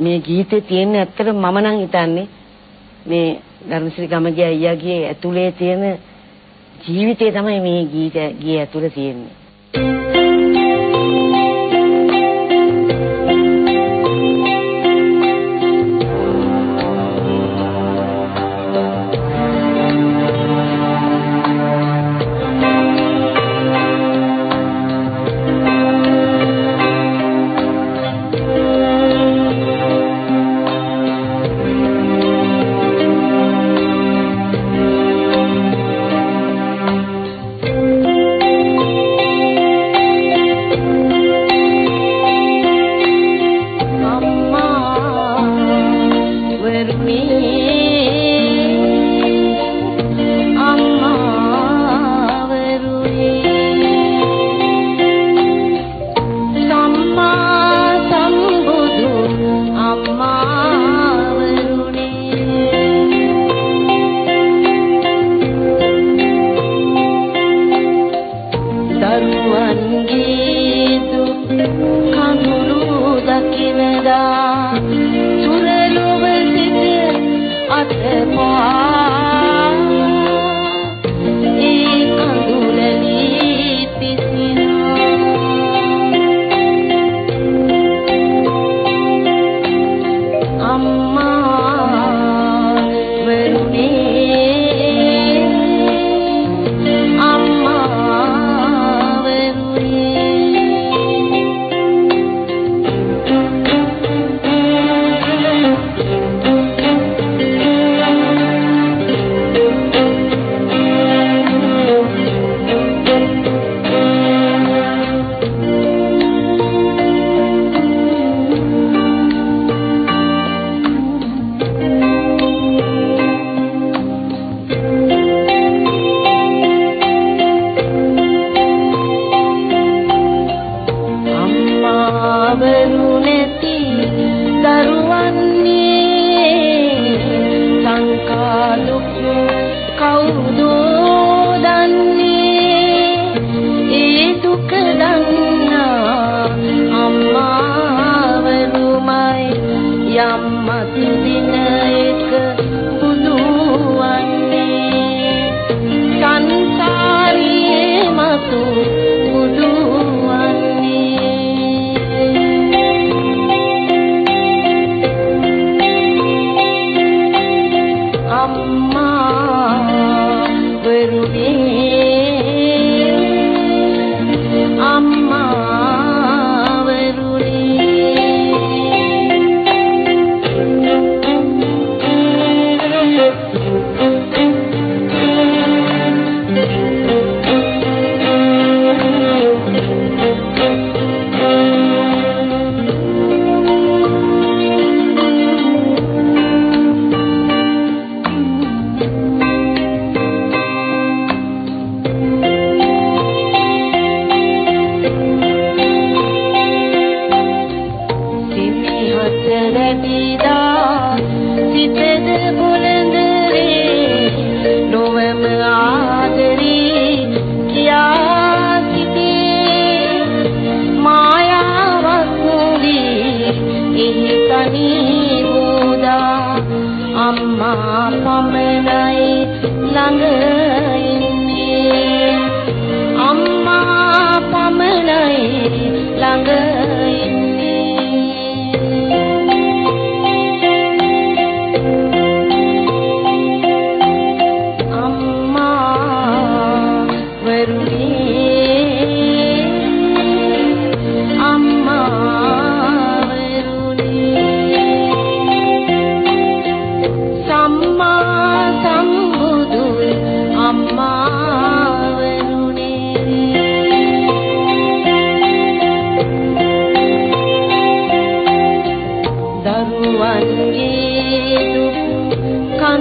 මේ ගීතේ තියෙන ඇත්තට මම නම් හිතන්නේ මේ ධර්මශ්‍රී ගමගේ අයියාගේ ඇතුලේ තියෙන ජීවිතය තමයි මේ ගීත ගියේ ඇතුලේ තියෙන්නේ.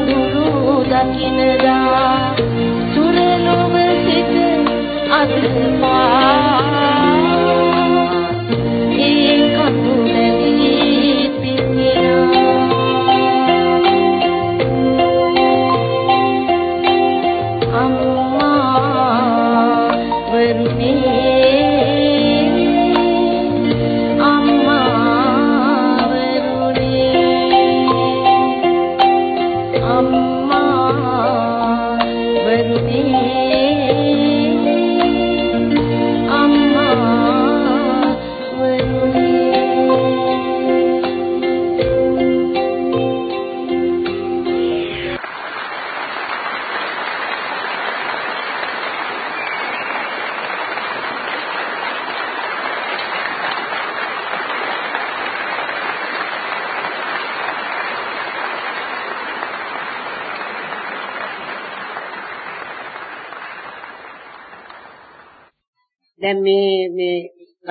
අඳුරු දකින්නදා තුරලොව සිට අද පා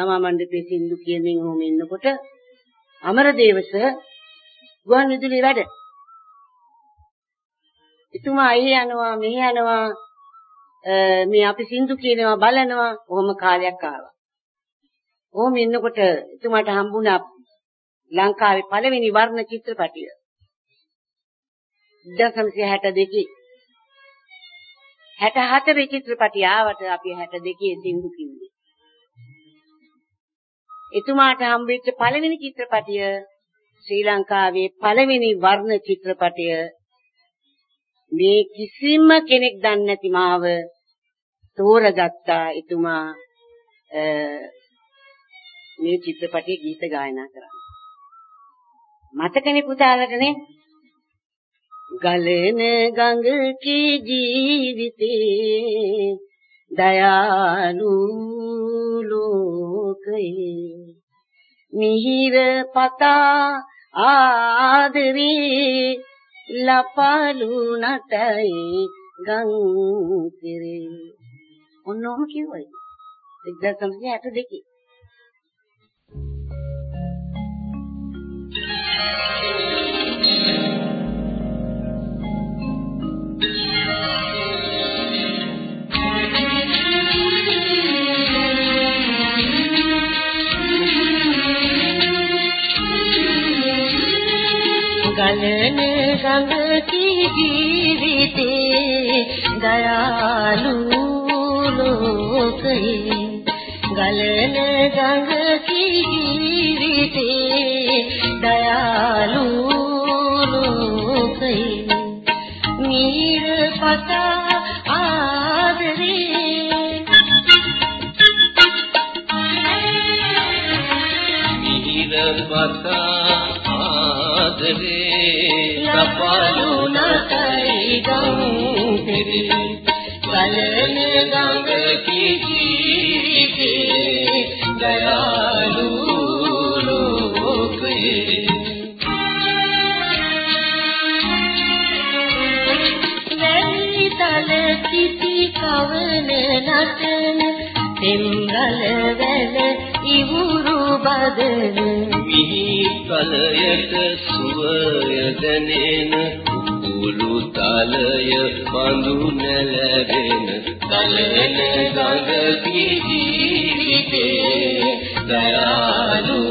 ගමා මණ්ඩපයේ සින්දු කියමින් ඔහොම ඉන්නකොට අමරදේවස ගුවන් විදුලි වැඩ. එතුමා අය යනවා මෙහි යනවා මේ අපි සින්දු කියනවා බලනවා කොහොම කාලයක් ආවා. කොහොම ඉන්නකොට එතුමාට හම්බුණා ලංකාවේ පළවෙනි වර්ණ චිත්‍රපටිය. 1962 64 චිත්‍රපටිය ආවට අපි 62 සින්දු කිව්වේ. එතුමාට හම්බෙච්ච පළවෙනි චිත්‍රපටිය ශ්‍රී ලංකාවේ පළවෙනි වර්ණ චිත්‍රපටය. මේ කිසිම කෙනෙක් දන්නේ නැති මාව තෝරගත්තා එතුමා මේ චිත්‍රපටයේ ගීත ගායනා කරා මතකනේ පුතාලටනේ ගලන ගඟ කී ජීවිතේ දයාලු ලෝකයේ මිහිර පතා ආදරේ ලපලු නටයි ගං කෙරේ. ඔන්නෝම කිව්වයි. 1962 ගලන ගඟකි ජීවිතේ දයාලු ලෝකේ. ගලන ගඟකි ජීවිතේ දයාලු ලෝකේ. මීර පතා ආදරේ. මීර පතා ආදරේ කපලු නටයි ගම් පිරි ගලන ගඟ කීකේ දයාලු ලෝකේ තල කිසි කවන නටන තෙම්රල වැල ඉවුරු බදන. මිහි කලයට සුවය දැනෙන කුළු තලය බඳු නැලවෙන තලන ගඟ ජීවිතේ දයාලු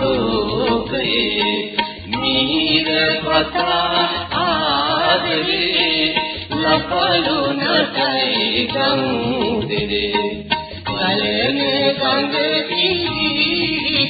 ලෝකයේ. මීර පතා ආදරේ ලපලු නටයි ගම් දෙදේ. කලන ගඟ ජීවිතේ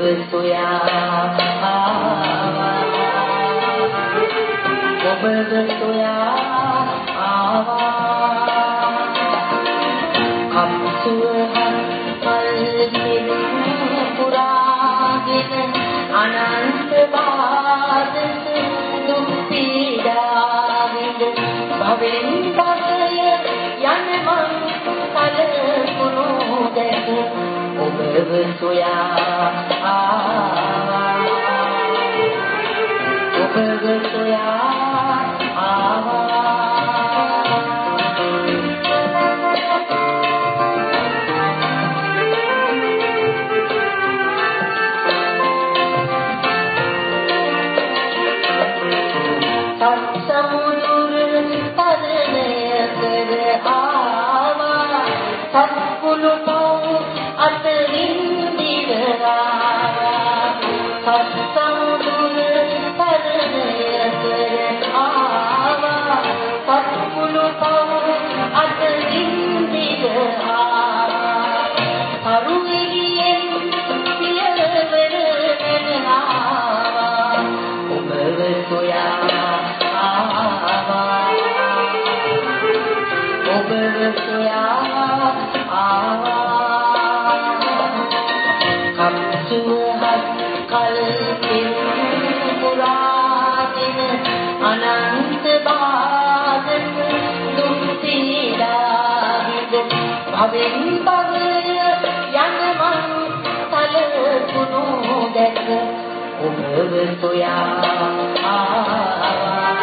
ඔබව සොයා ඔබව සොයා ආවා කම්සුවහත් පල්ලෙන් පුරාගෙන අනන්ත බාධක දුක් පීඩා විඳ භවෙන් භවය යන මං කලකුණු දැක ඔබව සොයා ආවා. ඔබව සොයා භවෙන් ඔබව සොයා ආවා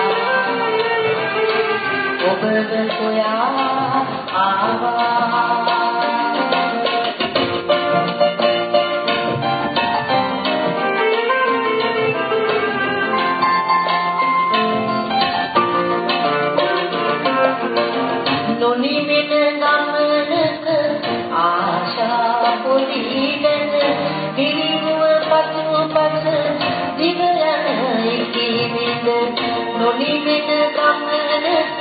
ඔබව සොයා ආවා. නොනිවෙන ගමනක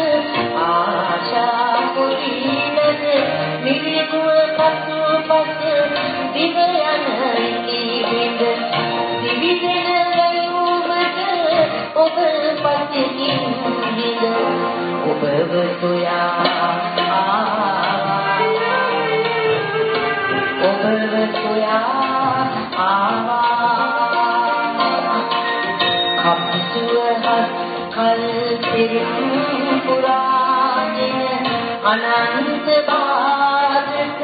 ආශා කුලීනද නිවිදුව පසු පස දිව යන ඉකිබිඳ දිවිදෙන ගයුමට ඔබ පසින් හිඳ ඔබව සොයා ඔබව සොයා ආවා පිරිත් පුරාගෙන අනන්ත බාධක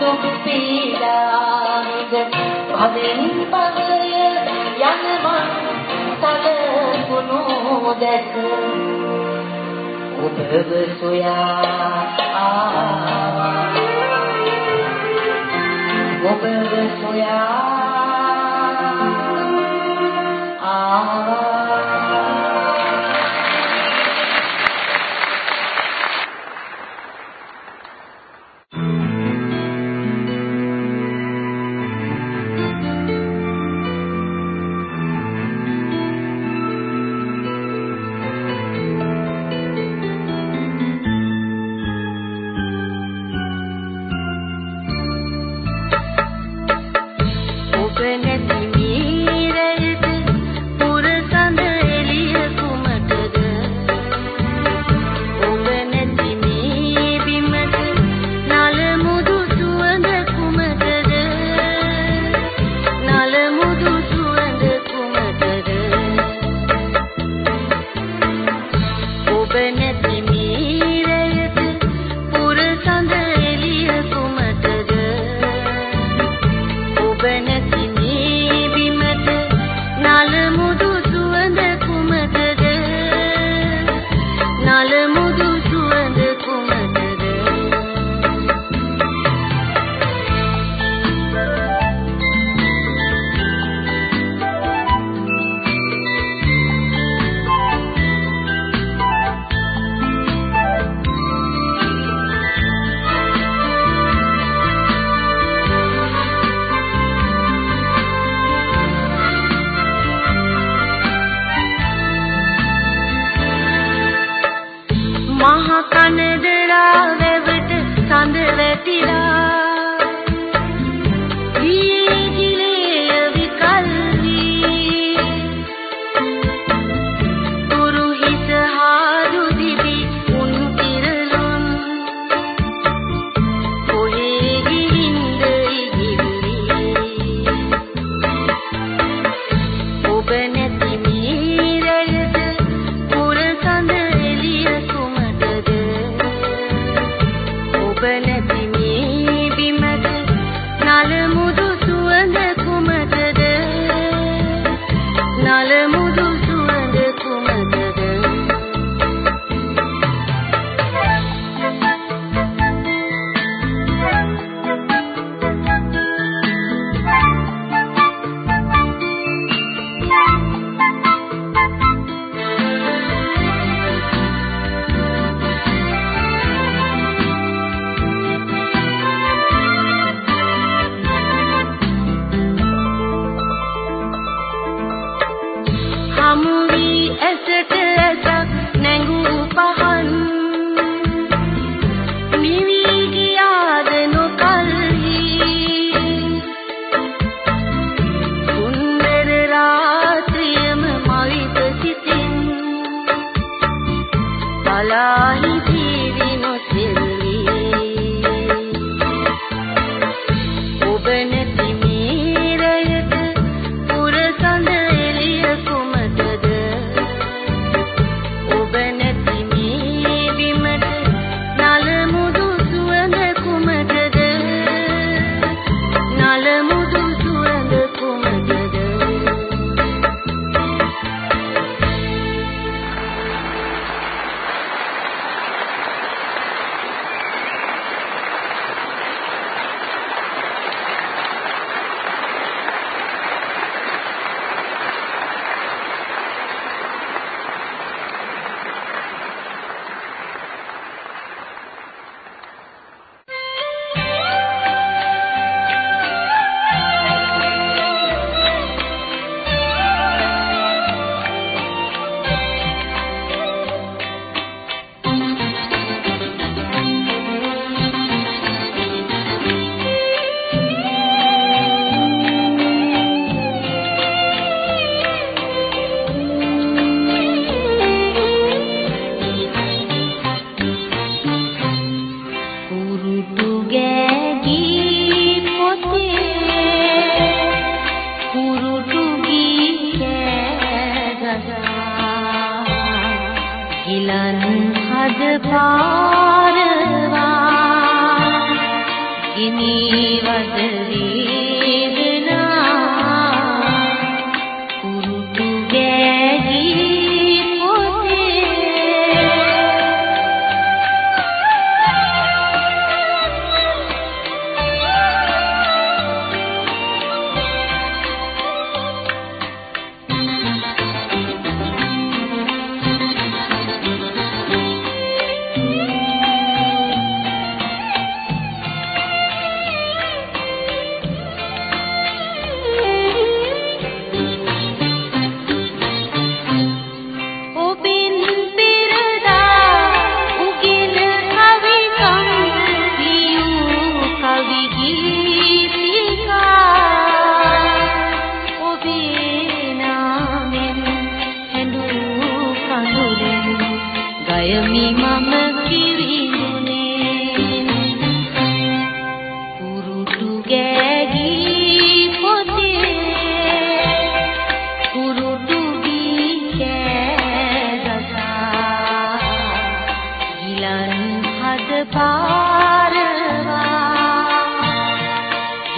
දුක් පීඩා විඳ පදෙන් පදය යන මන් සලකුණු දැක ඔබව සොයා ආවා ඔබව සොයා ආවා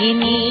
ගිනි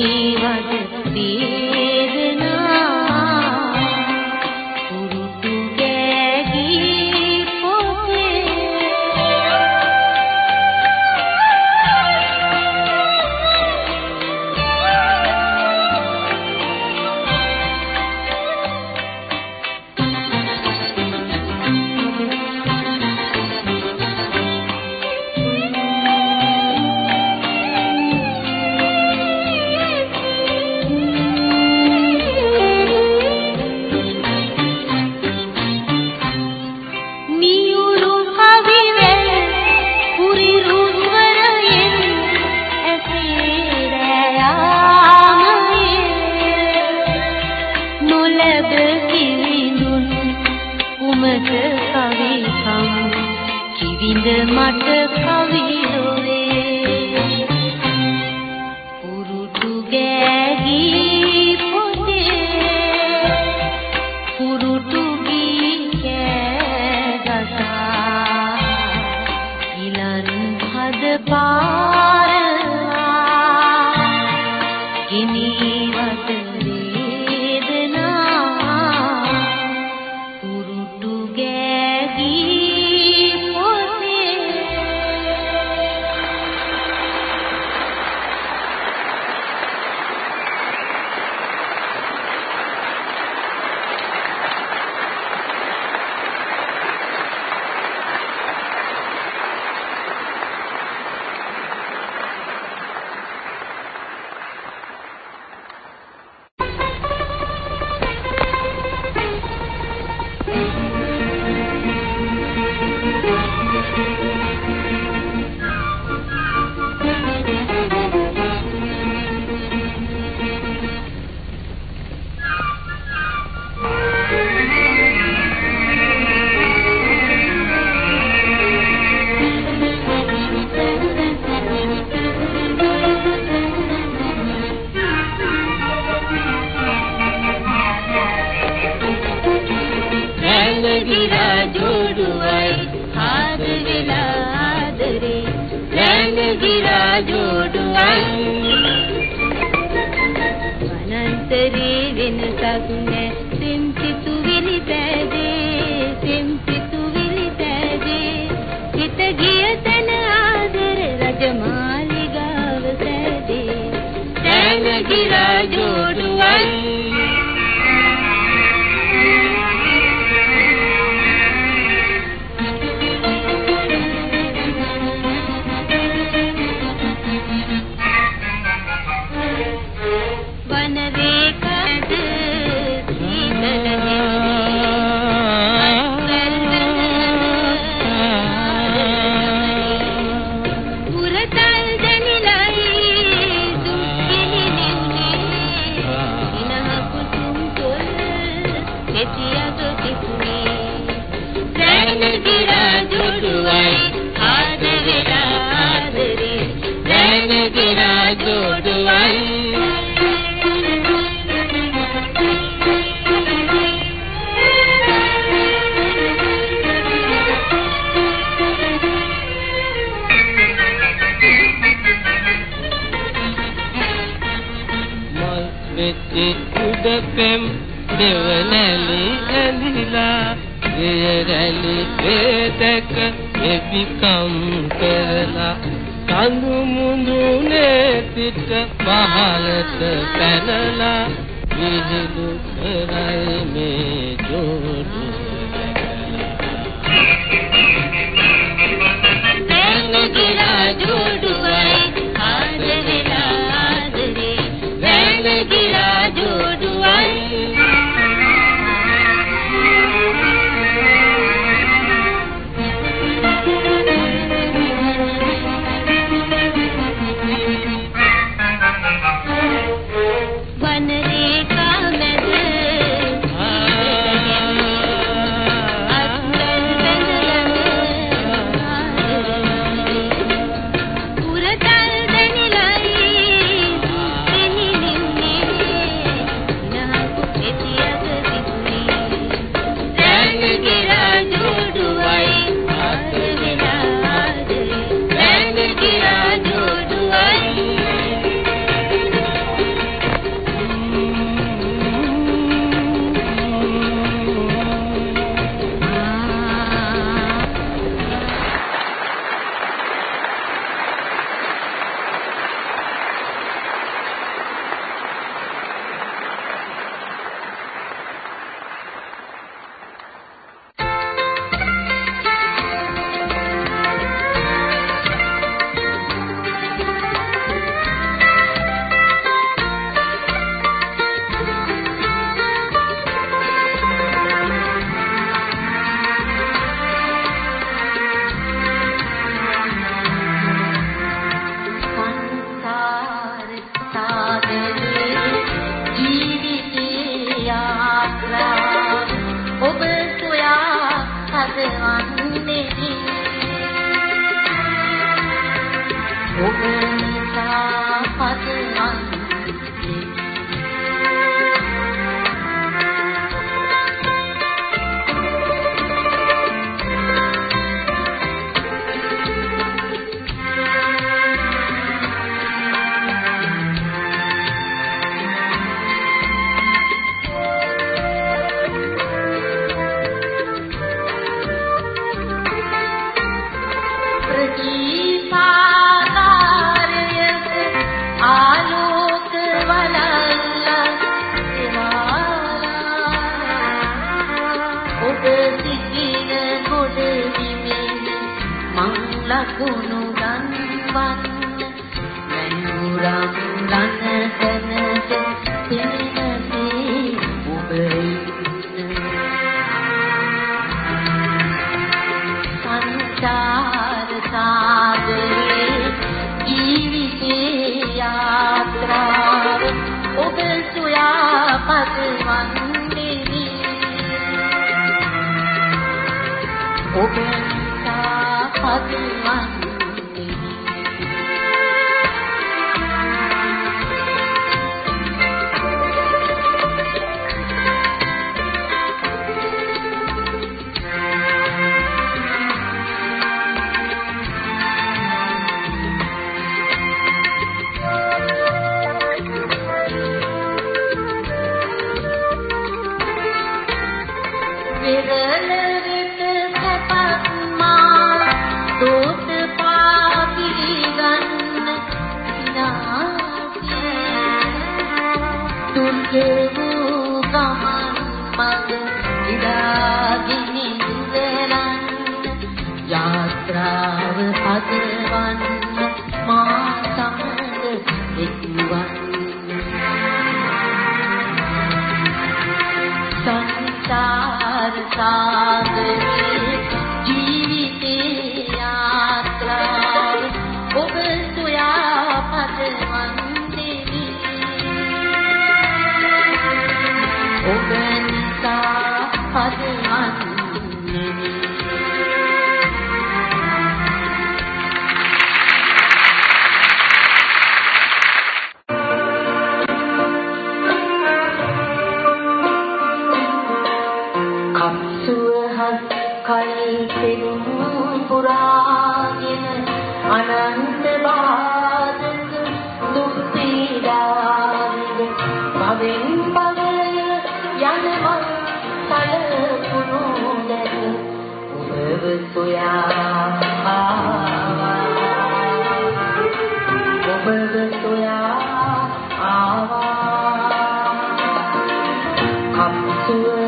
the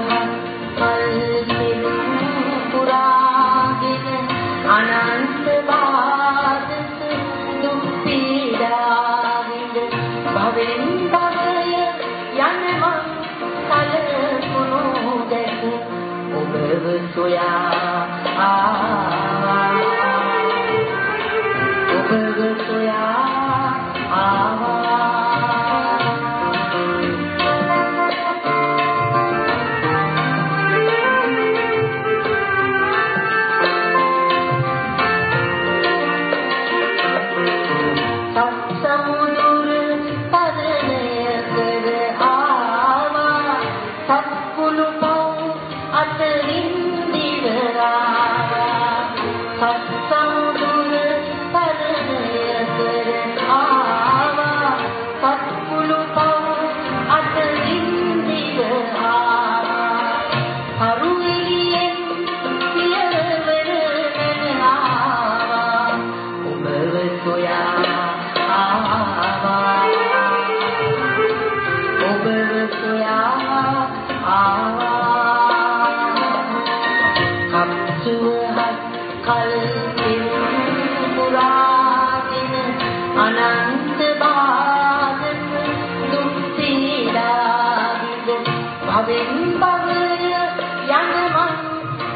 මවෙන් බලය යනවන්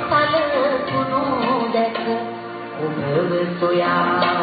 සලකුණු දැක ඔබව සොයා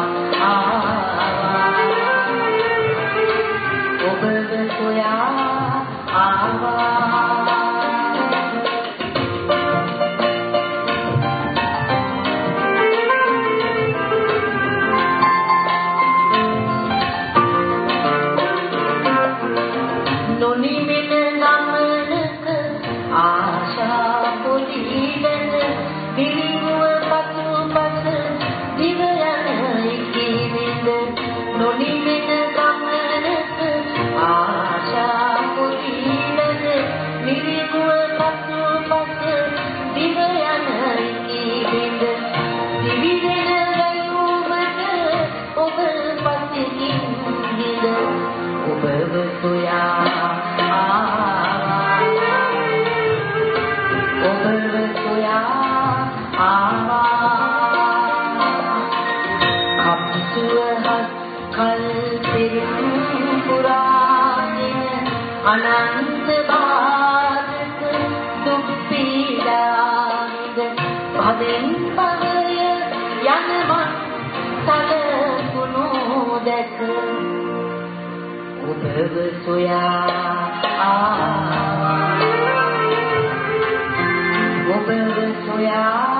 yeah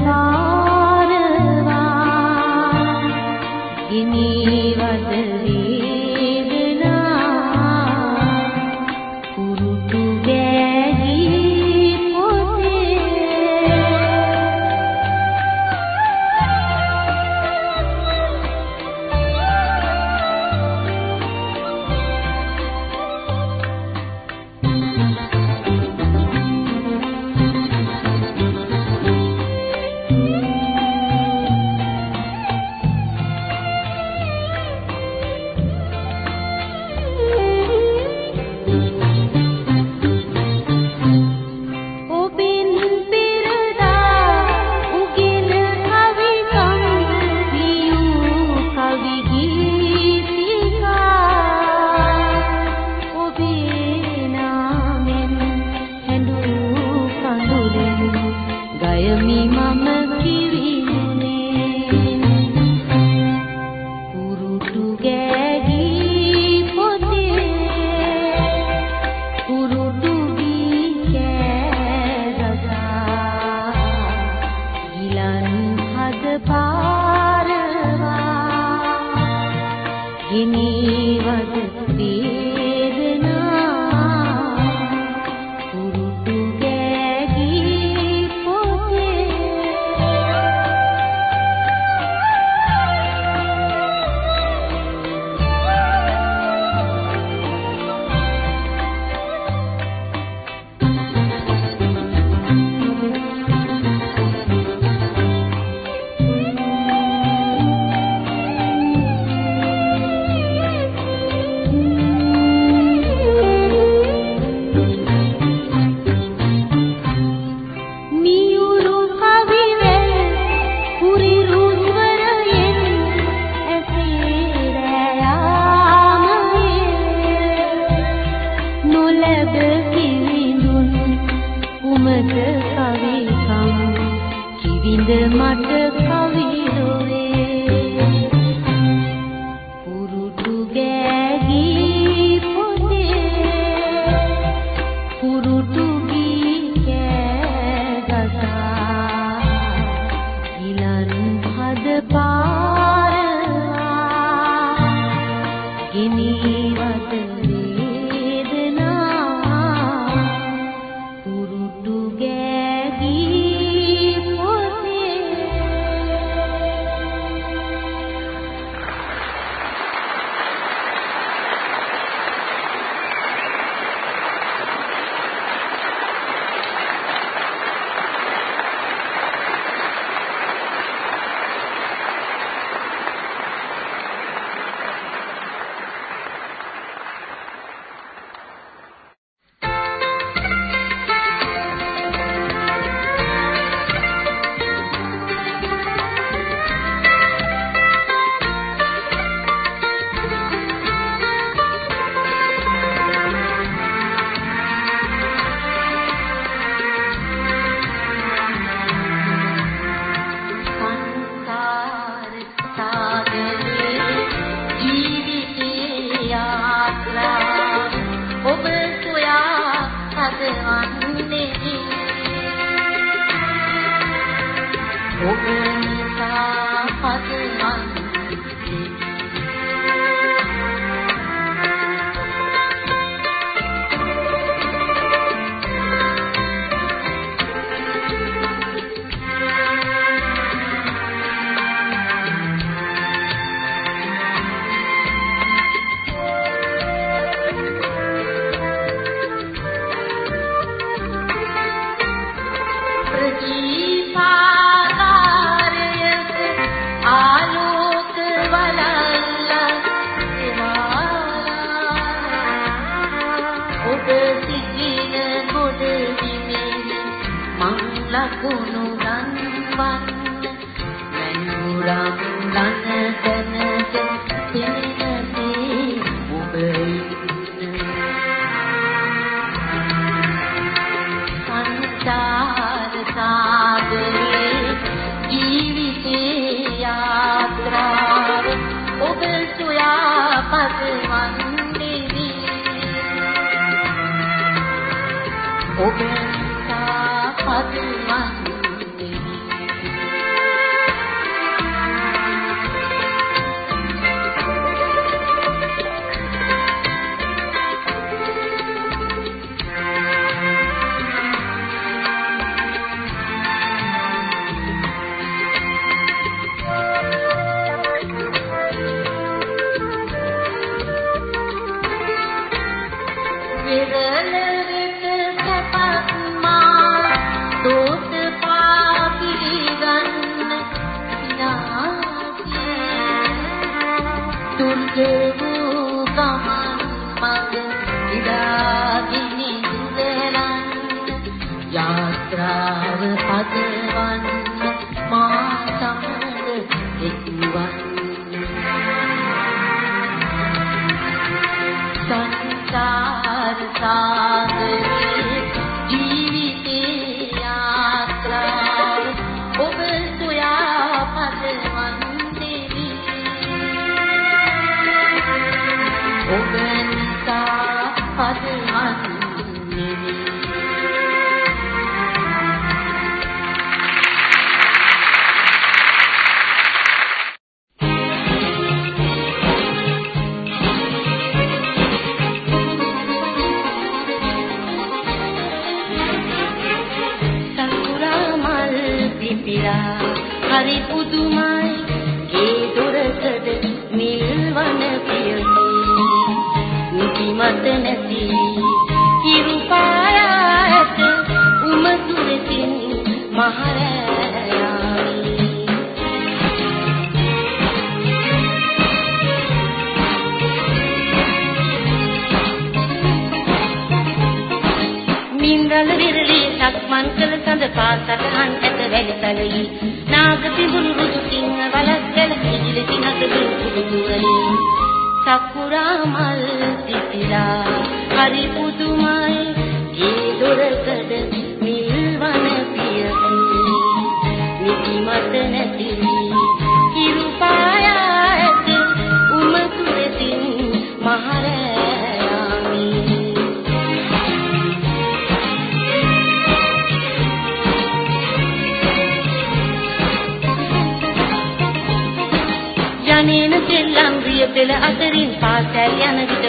පාරවා ගිනි වදවි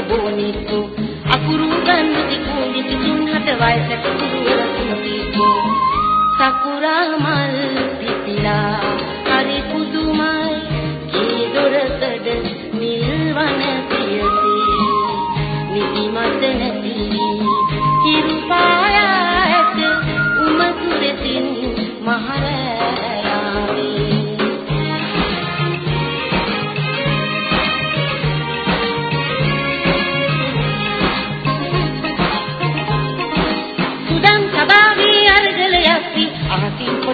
බොනිසු. අකුරු ගන්න දිගු දිගුන් හත වයසට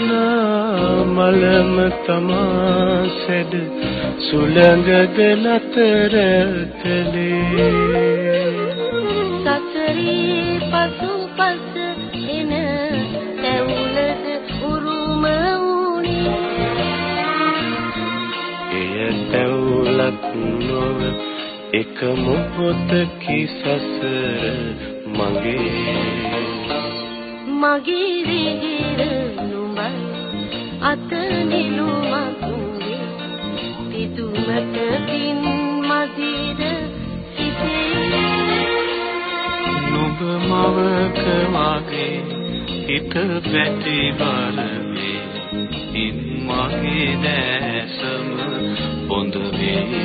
නාමලම තමා සැඩ සුළඟද නතර කලේ සසරේ පසු පස එන තැවුලද උරුම වුණේ. එය තැවුලක් නොව එක මොහොතකි සසර මගේ මගේ විහිර නුඹයි අත නිලුමක් වේ පිදුමට පින් මදිද සිතේ නුඹ මවක වගේ හිත බැටි බලවේ. ඉන් මගේ දැසම බොඳ වේ